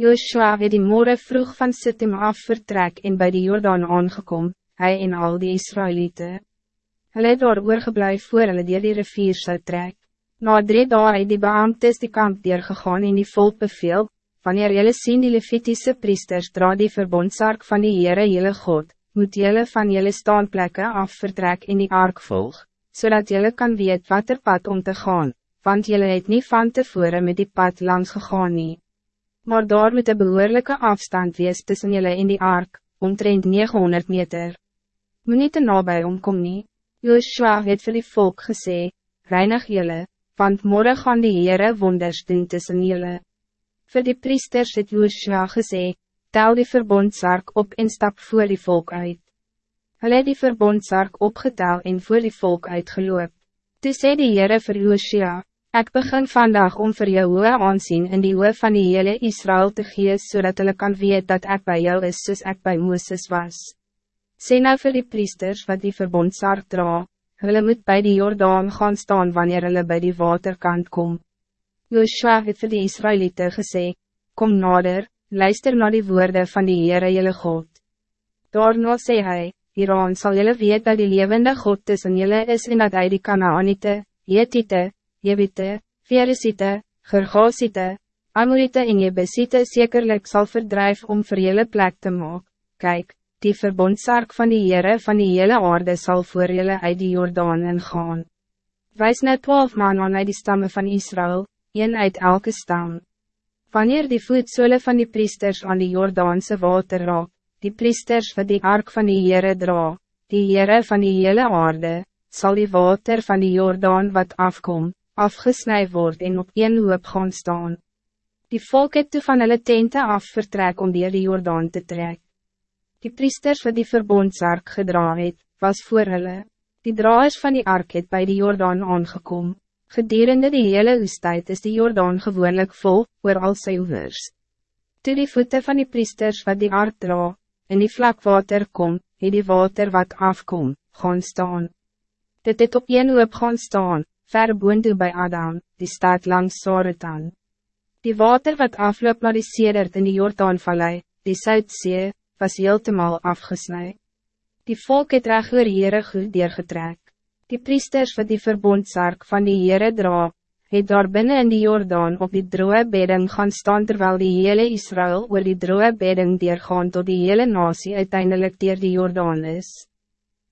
Joshua het die morgen vroeg van Sittim af vertrek en bij de Jordaan aangekom, hij en al die Israëlieten. Hulle het daar oorgebleef voor hulle dier die rivier zou trek. Na drie dagen het die beambtes die kamp gegaan en die volk beveel, wanneer jullie sien die Levitische priesters dra die verbondsark van die Heere jylle God, moet jullie van jullie staanplekken af vertrek en die ark volg, zodat jullie kan weet wat er pad om te gaan, want jullie het niet van tevoren met die pad langs gegaan nie. Maar daar moet een behoorlijke afstand wees tussen jullie in die ark, omtrent 900 meter. Moet niet te nabij omkom nie. Joshua het vir die volk gesê, reinig jullie, want morgen gaan die Heere wonders doen tussen jullie. Voor die priesters het Joshua gesê, tel die verbondsark op en stap voor die volk uit. Hulle het die verbondsark opgetel en voor die volk uitgeloop. Toe sê die Heere vir Joshua, ik begin vandaag om voor jou hoe aansien in die hoe van die hele Israël te gees, zodat hulle kan weet dat ik bij jou is soos ek bij Mooses was. Sê nou vir die priesters wat die verbondsark dra, hulle moet bij die Jordaan gaan staan wanneer hulle bij die waterkant kom. Joshua het vir die Israëlieten gesê, Kom nader, luister naar die woorden van die Heere jylle God. Daarna sê hy, Hieraan sal jylle weet dat die levende God tussen jylle is en dat hy die Kanaanite, Jetite, Jebite, Veresite, Gergasite, Amorite en Jebesite zekerlijk zal verdrijf om vir jylle plek te maken. Kijk, die verbondsark van die Heere van die hele aarde zal voor jylle uit die Jordaan ingaan. Wijs net twaalf man aan uit die stammen van Israël, een uit elke stam. Wanneer die voetsole van die priesters aan die Jordaanse water raak, die priesters wat die ark van die Heere dra, die Heere van die hele aarde, zal die water van die Jordaan wat afkom, afgesnijd worden en op een hoop gaan staan. Die volk het toe van hulle tente af vertrek om dier die Jordaan te trek. Die priesters wat die verbondsark gedra het, was voor hulle. Die draaiers van die ark het bij die Jordaan aangekomen. Gedurende die hele oestijd is die Jordaan gewoonlijk vol, oor al sy oevers. Toe die voeten van die priesters wat die aard dra, in die vlakwater kom, het die water wat afkom, gaan staan. Dit het op een hoop gaan staan, ver boontoe by Adam, die stad langs Saretan. Die water wat afloop naar die sedert in die Jordaanvallei, die Zuidzee, was heeltemal afgesnijd. Die volk het reg oor Heere goed deurgetrek. Die priesters wat die verbondsark van die Heere dra, het daar binnen in die Jordaan op die droge bedding gaan staan terwijl die hele Israël oor die droge bedding deurgaan tot die hele nasie uiteindelijk dier die Jordaan is.